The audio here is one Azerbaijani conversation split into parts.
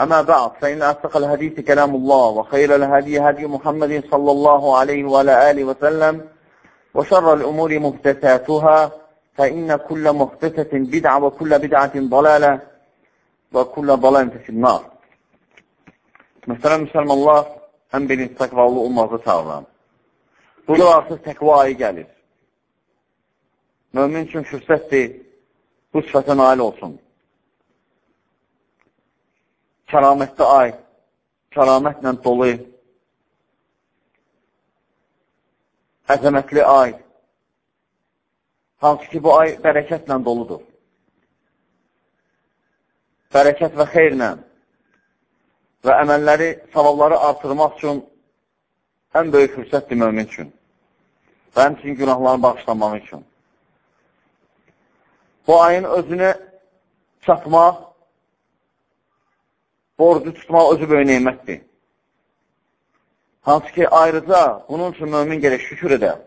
أما بعد فإن أصدق الحديث كلام الله وخير الهدي هدي محمد صلى الله عليه وعلى آله وسلم وشر الأمور محدثاتها فإن كل محدثة بدعة وكل بدعة ضلالة وكل ضلالة في النار Məsələn, müsəlmanlar, ən birinci təqvalı olmazı çağıran. Burada artıq təqva ayı gəlir. Mömin üçün fürsətdir, bu sifətə nail olsun. Kəramətli ay, kəramətlə dolu, əzəmətli ay, hansı ki, bu ay bərəkətlə doludur. Bərəkət və xeyrlə və əməlləri, savabları artırmaq üçün ən böyük fürsətdir mömin üçün və həmçinin günahların bağışlanmaq üçün. Bu ayın özünü çatmaq, borcu tutmaq özü böyük neymətdir. Hansı ki, ayrıca bunun üçün mömin gerək şükür edə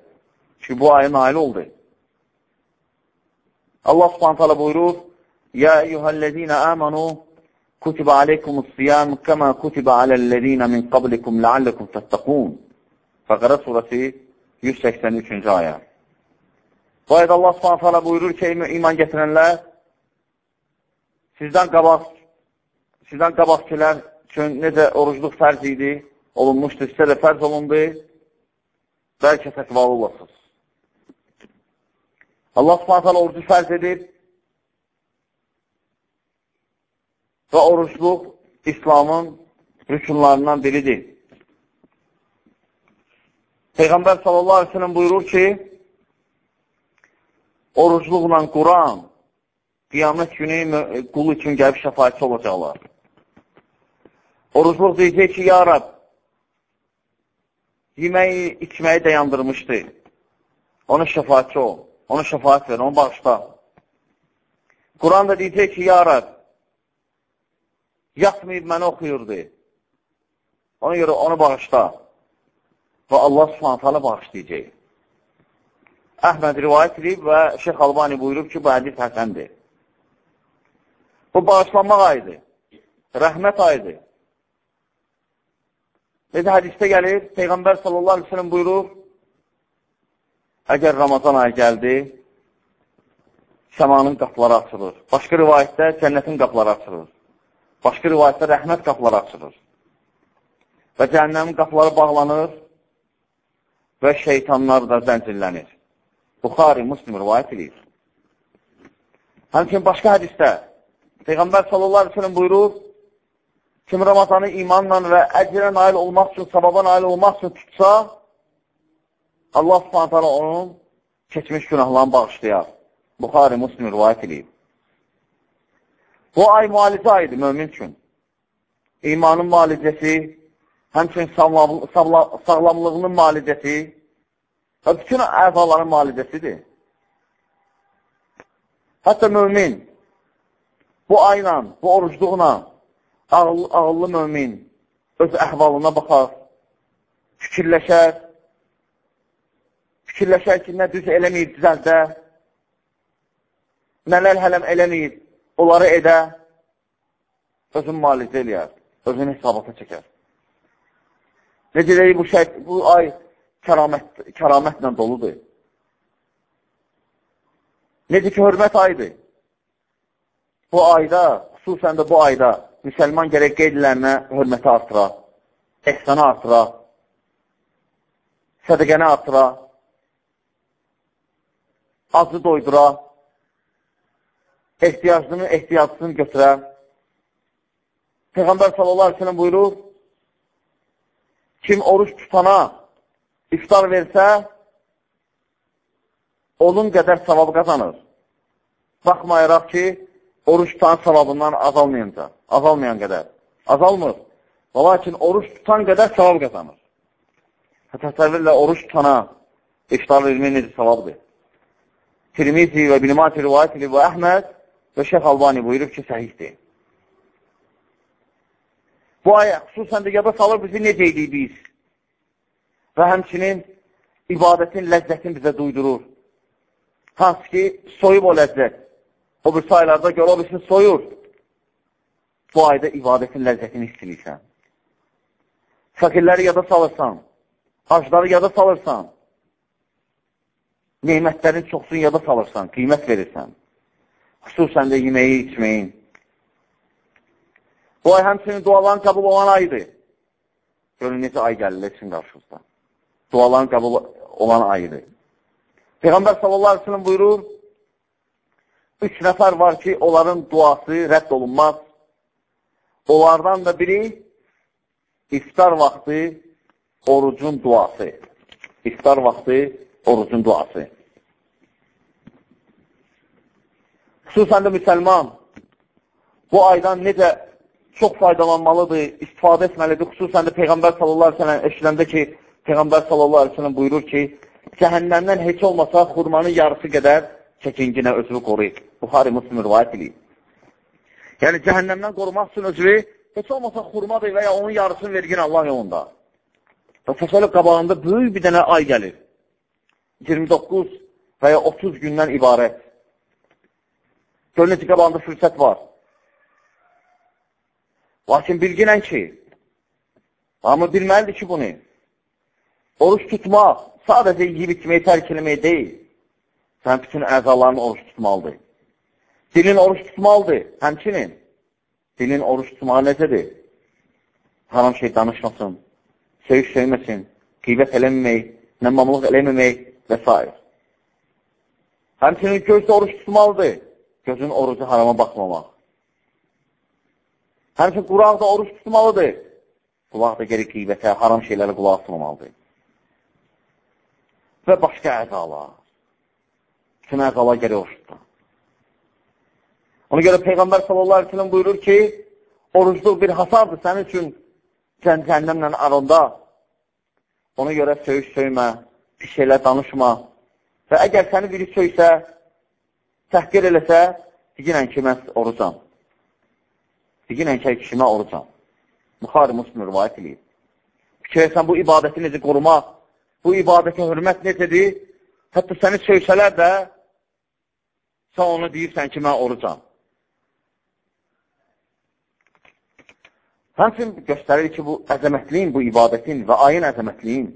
ki, bu ayın nail oldu. Allah subhanət hala buyurur, Ya eyyuhəl-ləzīnə əmənu kutibə aleykumus-siyam kəmə kutibə aləl-ləzīnə min qablikum ləalləkum təttəqun. Fəqərə surəsi 183-cü ayə. Bu ayda Allah subhanət hala buyurur ki, iman gətirənlər, sizdən qabaq, sizdən qabaqkilər üçün necə orucluq fərz idi, olunmuşdur, sizə də fərz olundu, bəlkə təqvalı olasınız. Allah subhanət hala orucu fərz edib və orucluq İslamın rükunlarından biridir. Peyğəmbər sallallahu aleyhi ve sellem buyurur ki, orucluqla Quran qiyamət günü qul üçün gəlib şəfayətçi olacaqlar. Orucluq deyəcək ki, ya Rab, yeməyi, içməyi dayandırmışdı. Ona şəfayətçi ol, ona şəfayət ver, onu bağışla. Quran da deyəcək ki, ya Rab, yatmayıb məni oxuyurdu. Ona görə onu bağışla və Allah subhanətələ bağışlayacaq. Əhməd rivayət edib və Şeyx Albani buyurub ki, bu hədis həsəndir. Bu bağışlanmaq ayıdır, rəhmət ayıdır. Necə hədisdə gəlir, Peyğəmbər sallallahu aleyhi ve sellem buyurur, əgər Ramazan ayı gəldi, səmanın qapıları açılır. Başqa rivayətdə cənnətin qapıları açılır. Başqa rivayətdə rəhmət qapıları açılır. Və cəhənnəmin qapıları bağlanır və şeytanlar da zəncirlənir. Buxari, Muslim rivayət edir. Həmçin başqa hədisdə Peyğəmbər sallallahu aleyhi ve sellem buyurur, kim Ramazanı imanla və əcrə nail olmaq üçün, sababa nail olmaq üçün tutsa, Allah subhanətələ onun keçmiş günahlarını bağışlayar. Buxari, Muslim rivayət edib. Bu ay müalicə ayıdır mömin üçün. İmanın müalicəsi, həmçinin sağlamlığının müalicəsi və bütün əzaların müalicəsidir. Hətta mömin bu ayla, bu orucluqla ağıllı, ağıllı mömin öz əhvalına baxar, fikirləşər, fikirləşər ki, nə düz eləməyib düzəldə, nələr hələm eləməyib, onları edə, özün malicə eləyər, özünü hesabata çəkər. Necə deyil, bu, şey, bu ay kəramət, kəramətlə doludur. Necə ki, hörmət aydır. Bu ayda, xüsusən də bu ayda müsəlman gərək qeydilərinə hörməti artıra, ehsanı artıra, sədəqəni artıra, acı doydura, ehtiyacını, ehtiyacını götürə. Peyğəmbər sallallahu aleyhi buyurur, kim oruç tutana iftar versə, onun qədər savab qazanır. Baxmayaraq ki, oruç tutan savabından azalmayınca, azalmayan qədər. Azalmır. Və lakin oruç tutan qədər savab qazanır. Təsəvvürlə oruç tutana iftar vermək necə savabdır. Tirmizi və Bilmati rivayət edib və Əhməd və Şeyx Albani buyurub ki, səhihdir. Bu ayə xüsusən də yada salır bizi necə edik biz və həmçinin ibadətin ləzzətini bizə duydurur. Hansı ki, soyub o ləzzət. O bir saylarda görə o birisini soyur. Bu ayda ibadətin ləzzətini istəyirsən. Fakirləri yada salırsan, acları yada salırsan, neymətlərin çoxsunu yada salırsan, qiymət verirsən. Xüsusən də yeməyi, içməyin. Bu ay həmçinin duaların qəbul olan aydır. Görün, necə ay gəlir üçün qarşınızda. Duaların qəbul olan aydır. Peyğəmbər sallallahu aleyhi ve sellem buyurur, üç nəfər var ki, onların duası rədd olunmaz. Onlardan da biri iftar vaxtı orucun duası. İftar vaxtı orucun duası. Xüsusən də müsəlman bu aydan necə çox faydalanmalıdır, istifadə etməlidir. Xüsusən də Peyğəmbər sallallahu aleyhi ve sellem eşiləndə ki, Peyğəmbər sallallahu aleyhi ve sellem buyurur ki, cəhənnəmdən heç olmasa xurmanın yarısı qədər çəkinginə özünü qoruyur. Buxari Müslim rivayət edir. Yəni, cəhənnəmdən qorumaq üçün özünü heç olmasa xurmadır və ya onun yarısını vergin Allah yolunda. Və təsəllü qabağında böyük bir dənə ay gəlir. 29 və ya 30 gündən ibarət. Gör necə qabağında fürsət var. Lakin bilginən ki, amma bilməlidir ki, bunu oruç tutmaq sadəcə yiyib içməyi tərk eləmək deyil. Sən bütün əzalarını oruç tutmalıdır. Dilin oruç tutmalıdır, həmçinin. Dilin oruç tutmağı necədir? Haram şey danışmasın, söyüş söyməsin, qeybət eləməmək, nəmmamlıq eləməmək və s. Həmçinin göz də oruç tutmalıdır. Gözün orucu harama baxmamaq. Həmçin qulaq da oruç tutmalıdır. Qulaq da geri qeybətə, haram şeylərə qulaq tutmamalıdır. Və başqa əzalar. Bütün əzalar geri oruç tutur. Ona görə Peyğəmbər sallallahu aleyhi ve sellem buyurur ki, orucluq bir hasardır sənin üçün cəhənnəmlə aranda. Ona görə söyüş söymə, pis şeylər danışma. Və əgər səni biri söysə, təhqir eləsə, deyirən ki, mən orucam. Deyirən ki, kişimə orucam. Buxari Müslim rivayət edir. Fikirsən bu ibadəti necə qorumaq, bu ibadətə hörmət necədir? Hətta səni söysələr də, sən onu deyirsən ki, mən orucam. Həmçin göstərir ki, bu əzəmətliyin, bu ibadətin və ayın əzəmətliyin.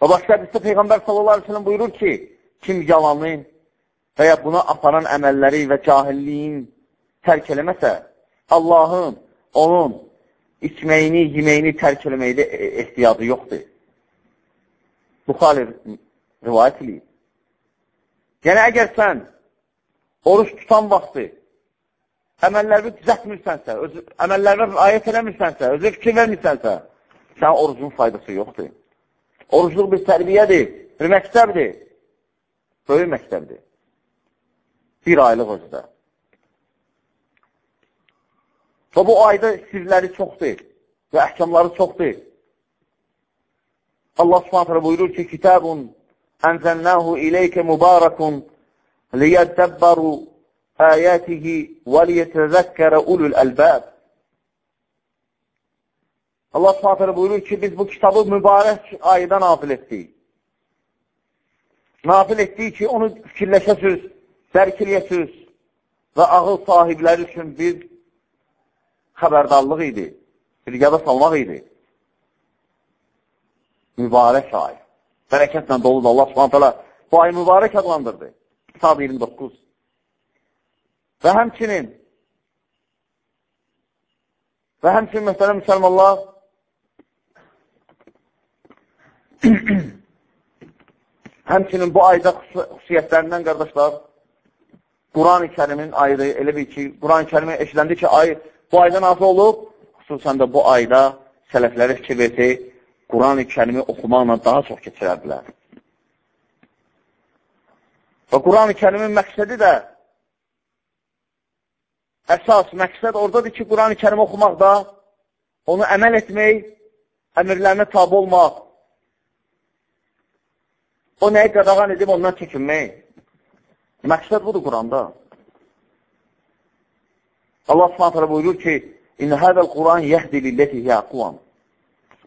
Və başqa hədisdə Peyğəmbər sellem buyurur ki, kim yalanın və ya buna aparan əməlləri və cahilliyin tərk eləməsə, Allahın onun içməyini, yeməyini tərk eləməkdə e, ehtiyacı yoxdur. Buxali rivayət edir. Yəni, əgər sən oruç tutan vaxtı əməllərini düzətmirsənsə, öz, əməllərinə ayət eləmirsənsə, özü fikir vermirsənsə, sən orucun faydası yoxdur. Orucluq bir tərbiyədir, bir məktəbdir, böyük məktəbdir. Bir aylıq özdə. Və bu ayda sirləri çoxdur və əhkamları çoxdur. Allah subhanətlə buyurur ki, Kitabun iləykə mübarakun liyəddəbbəru əyətihi və liyətəzəkkərə ulul əlbəb. Allah subhanətlə buyurur ki, biz bu kitabı mübarək ayda nafil etdik. Nafil etdik ki, onu fikirləşəsiz, dərk eləyəsiz və ağıl sahibləri üçün bir xəbərdarlıq idi, bir yada salmaq idi. Mübarək ay. Bərəkətlə doludur Allah subhanətələ bu ayı mübarək adlandırdı. Sad 29. Və həmçinin və həmçinin məsələn müsəlmanlar Həmçinin bu ayda xüsusiyyətlərindən, qardaşlar, Quran-ı kərimin ayıdır. Elə bir ki, Quran-ı kərimi eşiləndi ki, ay bu ayda nazı olub, xüsusən də bu ayda sələfləri fikir verdi, Quran-ı kərimi oxumaqla daha çox keçirərdilər. Və Quran-ı kərimin məqsədi də əsas məqsəd oradadır ki, Quran-ı kərimi oxumaqda onu əməl etmək, əmirlərinə tabi olmaq, o nəyi qadağan edib ondan çəkinmək. Məqsəd budur Quranda. Allah subhanətələ buyurur ki, İnə hədəl Quran yəhdi lilləti yəqvan.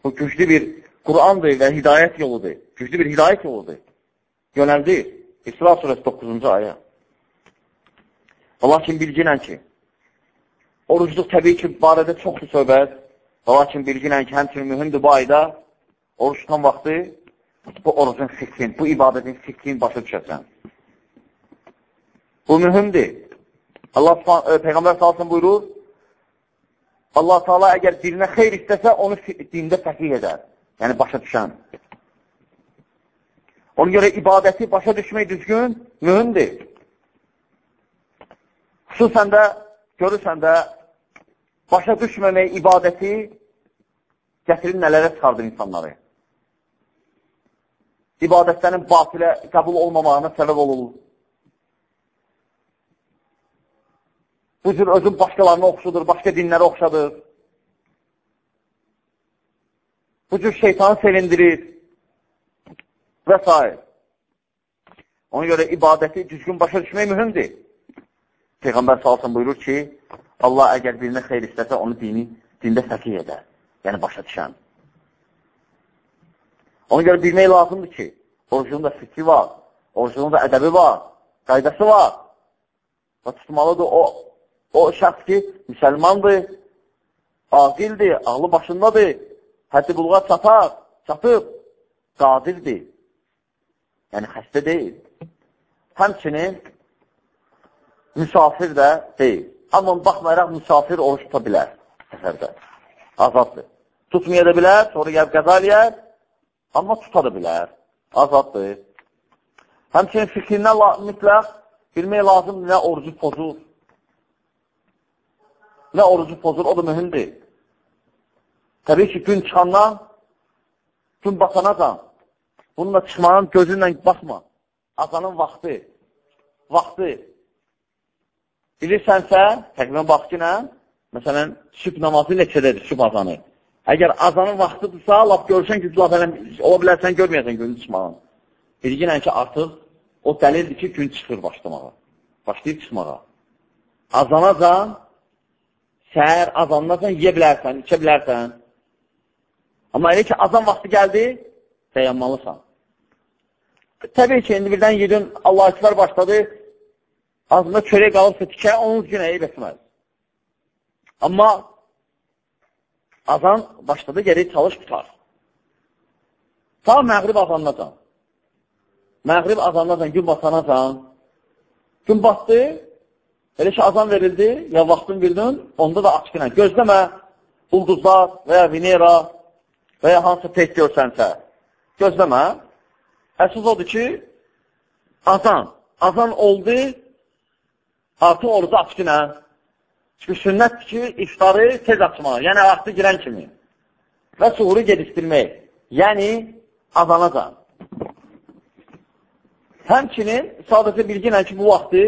Bu güclü bir Qurandır və hidayət yoludur. Güclü bir hidayət yoludur. Yönəldir. İsra surəsi 9-cu ayə. Lakin bilginən ki, orucluq təbii ki, barədə çoxdur söhbət. Lakin bilginən ki, həmçinin mühümdür bu ayda oruç tutan vaxtı bu orucun fikrin, bu ibadətin fikrini başa düşəsən. Bu mühümdir. Allah e, Peyğəmbər salsın buyurur, Allah Taala əgər dilinə xeyr istəsə, onu dində fəqih edər. Yəni, başa düşən. Ona görə ibadəti başa düşmək düzgün mühümdir. Xüsusən də, görürsən də, başa düşməmək ibadəti gətirir nələrə çıxardır insanları. İbadətlərin batilə qəbul olmamağına səbəb olur. Bu cür özün başqalarına oxşudur, başqa dinlərə oxşadır. Bu cür şeytanı sevindirir və s. Ona görə ibadəti düzgün başa düşmək mühümdir. Peyğəmbər salsın buyurur ki, Allah əgər birinə xeyr istəsə, onu dini, dində fəqih edər. Yəni, başa düşən. Ona görə bilmək lazımdır ki, orucunun da fikri var, orucunun da ədəbi var, qaydası var. Və tutmalıdır o O şəxs ki, müsəlmandır, aqildir, ağlı başındadır, həddi bulğa çatar, çatıb, qadirdir. Yəni, xəstə deyil. Həmçinin müsafir də deyil. Amma baxmayaraq müsafir oruç tuta bilər səfərdə. Azaddır. Tutmaya da bilər, sonra gəlb qəza eləyər, amma tuta da bilər. Azaddır. Həmçinin fikrindən mütləq bilmək lazımdır, nə orucu pozur, nə orucu pozur, o da mühümdir. Təbii ki, gün çıxandan, gün baxanacan, bununla çıxmanın gözünlə baxma. Azanın vaxtı, vaxtı. Bilirsənsə, təqvimə bax ki, nə? Məsələn, süb namazı neçədədir, süb azanı. Əgər azanın vaxtıdırsa, laf görürsən ki, laf elə, ola bilərsən, görməyəsən günün çıxmağın. Bilginən ki, artıq o dəlildir ki, gün çıxır başlamağa. Başlayıb çıxmağa. Azanacan səhər azandasan yeyə bilərsən, içə bilərsən. Amma elə ki, azan vaxtı gəldi, dayanmalısan. Təbii ki, indi birdən yedin, Allahəkbər başladı, ağzında çörək qalıbsa tikə, onun günə eyb etməz. Amma azan başladı, geri çalış tutar. Ta məğrib azandacan. Məğrib azandacan, gün basanacan. Gün batdı, Elə ki, azan verildi, ya vaxtın bildin, onda da açıq ilə. Gözləmə, ulduzlar və ya Venera və ya hansı pek görsənsə, gözləmə. Əsas odur ki, azan. Azan oldu, artıq orucu açıq ilə. Çünki sünnətdir ki, iftarı tez açmaq, yəni vaxtı girən kimi. Və suğuru gedistirmək, yəni azanacan. Həmçinin sadəcə bilginlə ki, bu vaxtı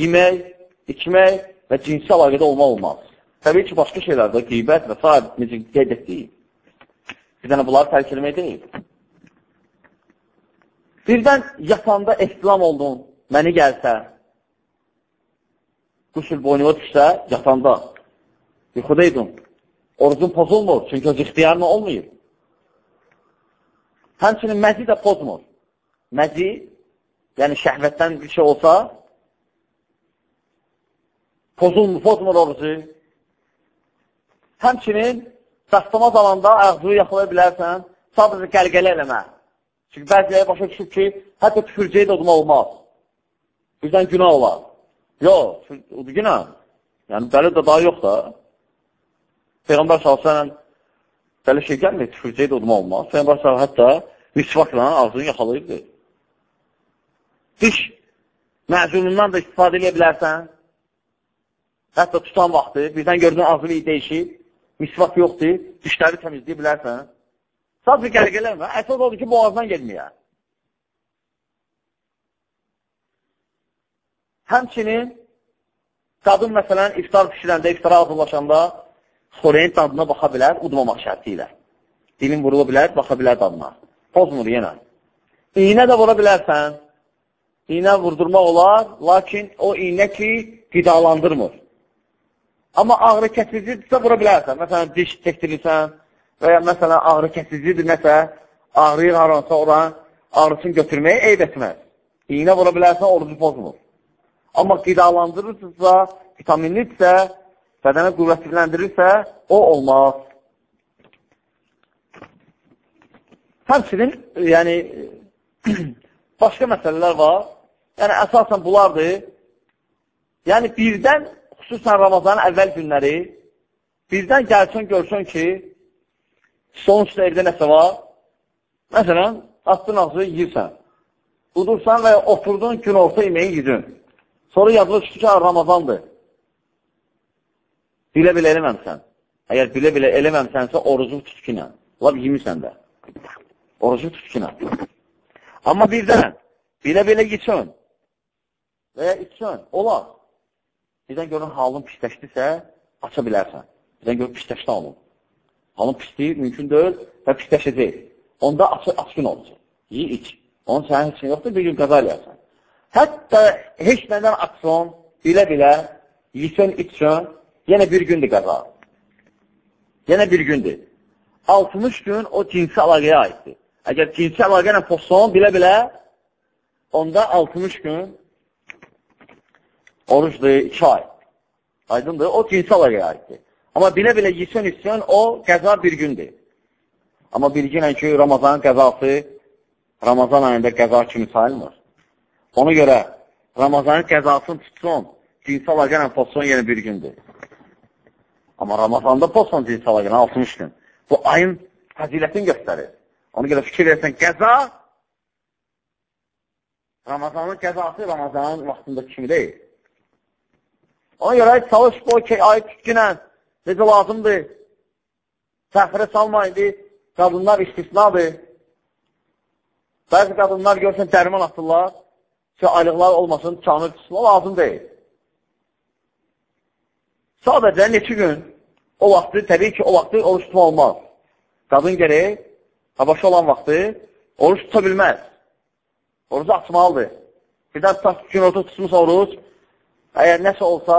yemək, içmək və cinsi əlaqədə olmaq olmaz. Təbii ki, başqa şeylərdə qeybət və s. necə qeyd etdik. Bir dənə bunları tərk eləmək deyil. Birdən yatanda ehtilam oldun, məni gəlsə, qüsül boynuma düşsə, yatanda, yuxudaydın, orucun pozulmur, çünki öz ixtiyarına olmayıb. Həmçinin məzi də pozmur. Məzi, yəni şəhvətdən bir şey olsa, pozulmur, pozmur orucu. Həmçinin dastamaz alanda ağzını yaxalaya bilərsən, sadəcə qəlqələ eləmə. Çünki bəziləri başa düşür ki, hətta tüfürcəyi də udma olmaz. Birdən günah olar. Yox, günah. Yəni, dəli də daha yox da. Peyğəmbər s.ə.v dəli şey gəlmir, tüfürcəyi də udma olmaz. Peyğəmbər s.ə.v hətta misvakla ağzını yaxalayıbdır. Diş məzunundan da istifadə edə bilərsən. Hətta tutan vaxtı, birdən gördün ağzını dəyişib, misvak yoxdur, dişləri təmizləyə bilərsən. Sadəcə qərqələmə, əsas odur ki, boğazdan gelməyə. Həmçinin qadın məsələn iftar pişirəndə, iftara hazırlaşanda xoreyin dadına baxa bilər, udmamaq şərti ilə. Dilin vurula bilər, baxa bilər dadına. Pozmur yenə. İynə də vura bilərsən. İynə vurdurmaq olar, lakin o iynə ki, qidalandırmır. Amma ağrı kəsicidirsə vura bilərsən. Məsələn, diş çəkdirirsən və ya məsələn, ağrı kəsicidir nəsə, ağrıyır haransa oran, ağrısını götürməyə eyb etməz. İynə vura bilərsən, orucu pozmur. Amma qidalandırırsınızsa, vitaminlidirsə, bədənə qüvvətləndirirsə, o olmaz. Həmçinin, yəni, başqa məsələlər var. Yəni, əsasən bunlardır. Yəni, birdən xüsusən Ramazanın əvvəl günləri birdən gəlsin, görsün ki, son üstə evdə nəsə var. Məsələn, attın ağzı yiyirsən. Udursan və oturdun gün orta yeməyi yedin. Sonra yazılır ki, Ramazandır. Bilə-bilə eləməmsən. Əgər bilə-bilə eləməmsənsə, orucu tutkinə. Lab yemirsən də. Orucu tutkinə. Amma birdən, bilə-bilə yetsin və ya içsin, olar. Birdən görün halın pisləşdirsə, aça bilərsən. Birdən görün pisləşdi halın. Halın pisliyi mümkün deyil və pisləşəcək. Onda aç açqın olacaq. Yi, iç. Onun sənin heç yoxdur, bir gün qəza eləyərsən. Hətta heç nədən açsın, bilə-bilə, yesin, içsin, yenə bir gündür qəza. Yenə bir gündür. 60 gün o cinsi əlaqəyə aiddir. Əgər cinsi əlaqə ilə pozsun, bilə-bilə, onda 60 gün orucdur, 2 ay. Aydındır, o cinsi əlaqəyə aiddir. Amma bilə-bilə yesin, içsin, o qəza bir gündür. Amma bilginən ki, Ramazanın qəzası Ramazan ayında qəza kimi sayılmır. Ona görə Ramazanın qəzasını tutsun, cinsi əlaqə ilə pozsun yenə bir gündür. Amma Ramazanda pozsun cinsi əlaqə 60 gün. Bu ayın fəzilətini göstərir. Ona görə fikir versən, qəza Ramazanın qəzası Ramazanın vaxtında kimi deyil. Ona görə çalış bu ayı tutkinən necə lazımdır. Təxirə salmayın, qadınlar istisnadır. Bəzi qadınlar görsən dərman atırlar ki, aylıqlar olmasın, çanır tutsunlar, lazım deyil. Sadəcə neçə gün o vaxtı, təbii ki, o vaxtı oruç tutma olmaz. Qadın gerək, habaşı olan vaxtı oruç tuta bilməz. Orucu açmalıdır. Birdən tutaq gün orta tutmusa oruç, əgər nəsə olsa,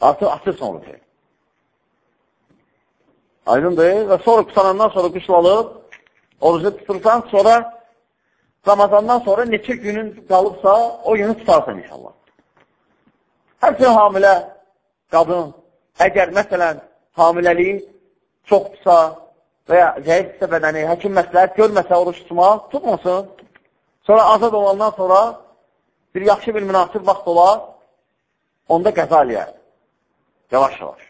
artıq açırsan orucu. Aydındır və sonra qutanandan sonra qışlalıb, orucu tutursan, sonra Ramazandan sonra neçə günün qalıbsa, o günü tutarsan inşallah. Həmçinin hamilə qadın, əgər məsələn hamiləliyi çoxdursa və ya zəifdirsə bədəni, həkim məsləhət görməsə oruç tutmaq, tutmasın. Sonra azad olandan sonra bir yaxşı bir münasib vaxt olar, onda qəza eləyər. Yavaş-yavaş.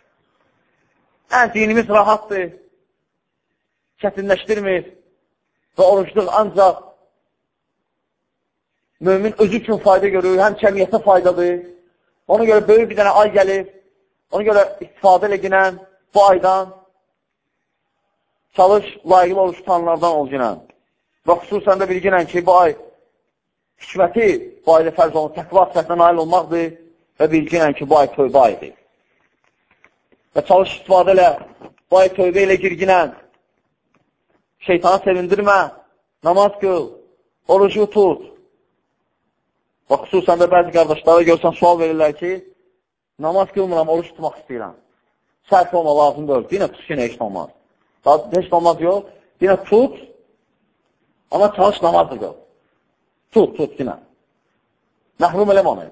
Ən dinimiz rahatdır, çətinləşdirmir və orucluq ancaq mümin özü üçün fayda görür, həm kəmiyyətə faydadır. Ona görə böyük bir dənə ay gəlir, ona görə istifadə elə ginən bu aydan çalış layiqli oruç tutanlardan ol ginən. Və xüsusən də bilginən ki, bu ay hikməti bu ayda fərz olun, təqva səhvə nail olmaqdır və bilginən ki, bu ay tövbə aydır. Və çalış istifadə elə, bu ay tövbə ilə girginən, şeytanı sevindirmə, namaz qıl, orucu tut. Və xüsusən də bəzi qardaşlara görsən, sual verirlər ki, namaz qılmıram, oruç tutmaq istəyirəm. Səhv olma lazım deyil. Yenə tut, yenə heç olmaz. Heç namaz yox. Yenə tut, amma çalış namaz da qıl. Tut, tut yenə. Məhrum eləmə onu.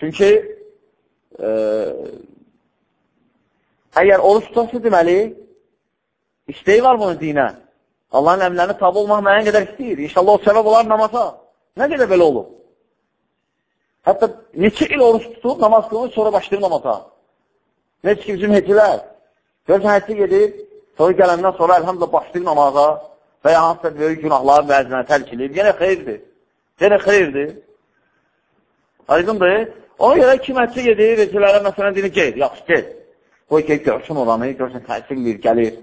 Çünki e, əgər oruç tutarsa deməli, istəyi var bunun dinə. Allahın əmrlərini tabi olmaq mənə qədər istəyir. İnşallah o səbəb olar namaza. Nə qədər belə olur? Hətta neçə il oruç tutub, namaz qılır, sonra başlayır namaza. Neçə ki, bizim hecilər. Görsən, həcci gedir, sonra gələndən sonra əlhəmdə başlayır namaza. və ya hansısa böyük günahları bəzinə tərk edib, yenə xeyirdir. Yenə xeyirdir. Aydındır. Ona görə kim həcci gedir, recilərə məsələn deyir, ged, yaxşı, ged. Qoy ki, görsün oranı, görsün təsir edir, gəlir.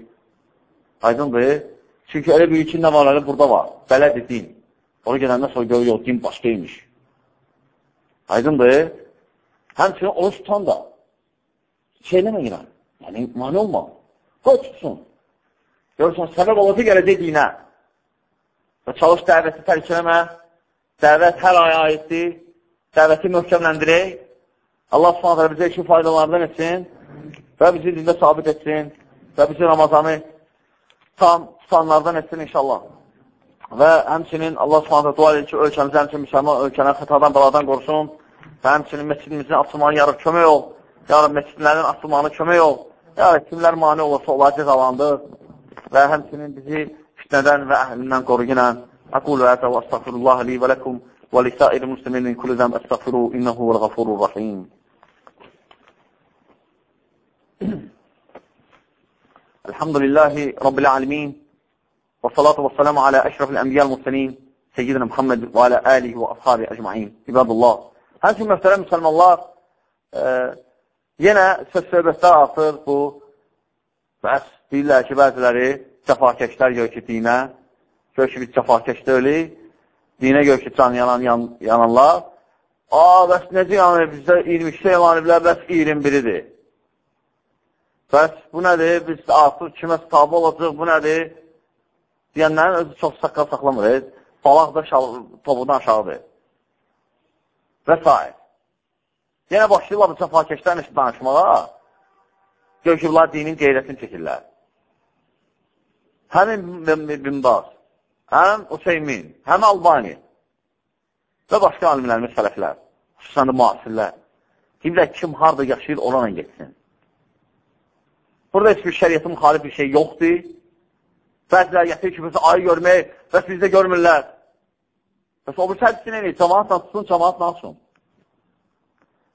Aydındır. Çünki elə bir iki nə var, elə burada var. Belədir din. Ona gələndən sonra görür, yox, din başqaymış. Aydındır. Həmçinin onu tutan da şey eləməyirəm. Yəni, mani olma. Qoy tutsun. Görürsən, səbəb olacaq gələcək dinə. Və çalış dəvəti tərk eləmə. Dəvət hər aya aiddir. Dəvəti möhkəmləndirək. Allah subhanətlə bizə iki faydalardan etsin və bizi dində sabit etsin və bizi Ramazanı tam tutanlardan etsin inşallah. Və həmçinin Allah subhanətlə dua edir ki, ölkəmizi həmçinin müsəlman ölkəni xətadan, baladan qorusun və həmçinin məscidimizin açılmanı yarıb kömək ol. Yarıb məscidlərin açılmanı kömək ol. Yəni, kimlər mani olursa, onlar cəzalandır və həmçinin bizi fitnədən və əhlindən qoruyunən. Aqulu أقول هذا وأستغفر الله لي ولكم ولسائر المسلمين من كل ذنب أستغفره إنه هو الغفور الرحيم. الحمد لله رب العالمين والصلاة والسلام على أشرف الأنبياء المرسلين سيدنا محمد وعلى آله وأصحابه أجمعين. عباد الله. هذا ما سلم سلم الله؟ yenə söz söhbətdə artır bu, bəs deyirlər ki, bəziləri cəfakəşlər gör ki, dinə gör ki, biz cəfakəş deyilik, dinə gör ki, can yanan, yan, yananlar, a, bəs necə yanır, bizdə 22 elaniblər, bəs 21-idir. Bəs bu nədir? Biz artıq kimə tabi olacaq, bu nədir? Deyənlərin özü çox saqqal saxlamır. Balaq da topudan aşağıdır. Və s. Yenə başlayırlar bu cəfakəşlərin işi danışmağa. Gör ki, bunlar dinin qeyrətini çəkirlər. Həmin Bimbaz, həm Useymin, həm Albani və başqa alimlərimiz sələflər, xüsusən də müasirlər. Deyirlər, kim harada yaşayır, oranla getsin. Burada heç bir şəriyyətin müxalif bir şey yoxdur. Bəzilər gətirir ki, biz ayı görmək, bəs bizdə görmürlər. Bəs o bir sədsin eləyir, cəmaatla tutsun, cəmaatla açın.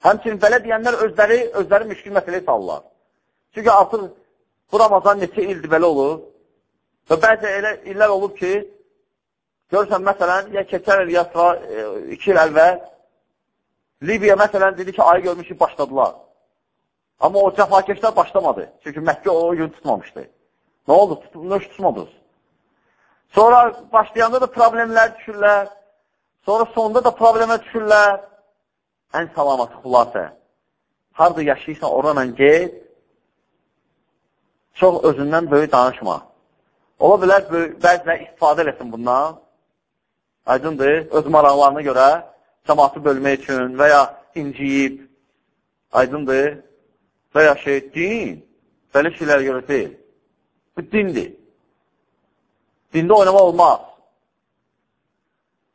Həmçinin belə deyənlər özləri, özləri müşkil məsələyə salırlar. Çünki artıq bu Ramazan neçə ildir belə olur. Və bəzi elə illər olub ki, görürsən, məsələn, ya keçən il, ya e, iki il əvvəl Libiya, məsələn, dedi ki, ayı görmüşük, başladılar. Amma o cəfakeşlər başlamadı. Çünki Məkkə o gün tutmamışdı. Nə oldu? Tutmuş tutmadınız. Sonra başlayanda da problemlər düşürlər. Sonra sonda da problemə düşürlər. Ən salamatı xülasə. Harada yaşayırsan, oranla get. Çox özündən böyük danışma. Ola bilər, bəzilər istifadə eləsin bundan. Aydındır, öz maraqlarına görə cəmatı bölmək üçün və ya inciyib, aydındır, və ya şey, din, belə şeylər görə deyil. Bu dindir. Dində oynamaq olmaz.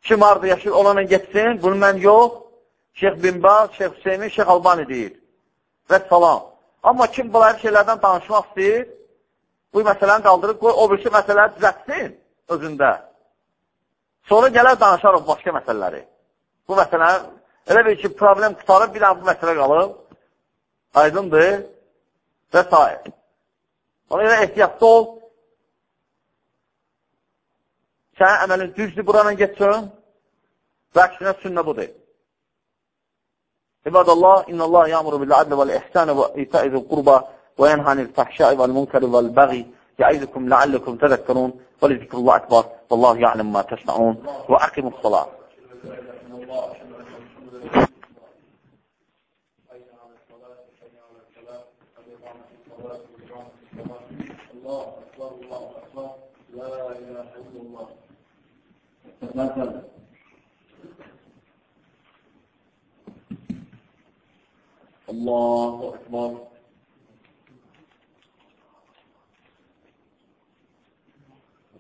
Kim harada yaşayır, onunla getsin, bunu mən yox, Şeyx Bin Baz, Şeyx Hüseymin, Şeyx Albani deyir. Və salam. Amma kim bunları şeylərdən danışmaq istəyir, bu məsələni qaldırıb, qoy, o birisi məsələləri düzətsin özündə. Sonra gələr danışar o başqa məsələləri. Bu məsələni, elə bir ki, problem qutarıb, bir dənə bu məsələ qalıb. Aydındır və s. Ona görə ehtiyatda ol. Sənin əməlin düzdür, buranın getsin və əksinə sünnə budur. İbadallah, innallah ya'muru bil adli vel ihsani ve ita'i zil qurba ve yenha anil fahşai يعيدكم لعلكم تذكرون ولذكر الله أكبر والله يعلم ما تسمعون وأقموا الصلاة. الله أكبر الله أكبر لا إله إلا الله الله أكبر.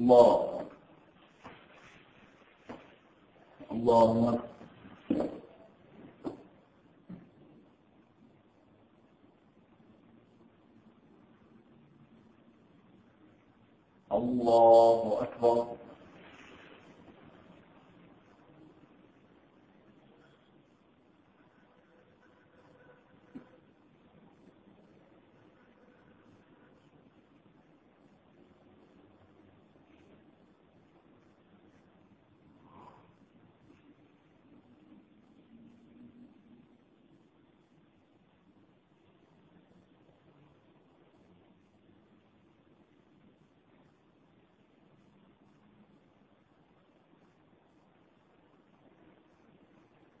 الله. الله. الله أكبر.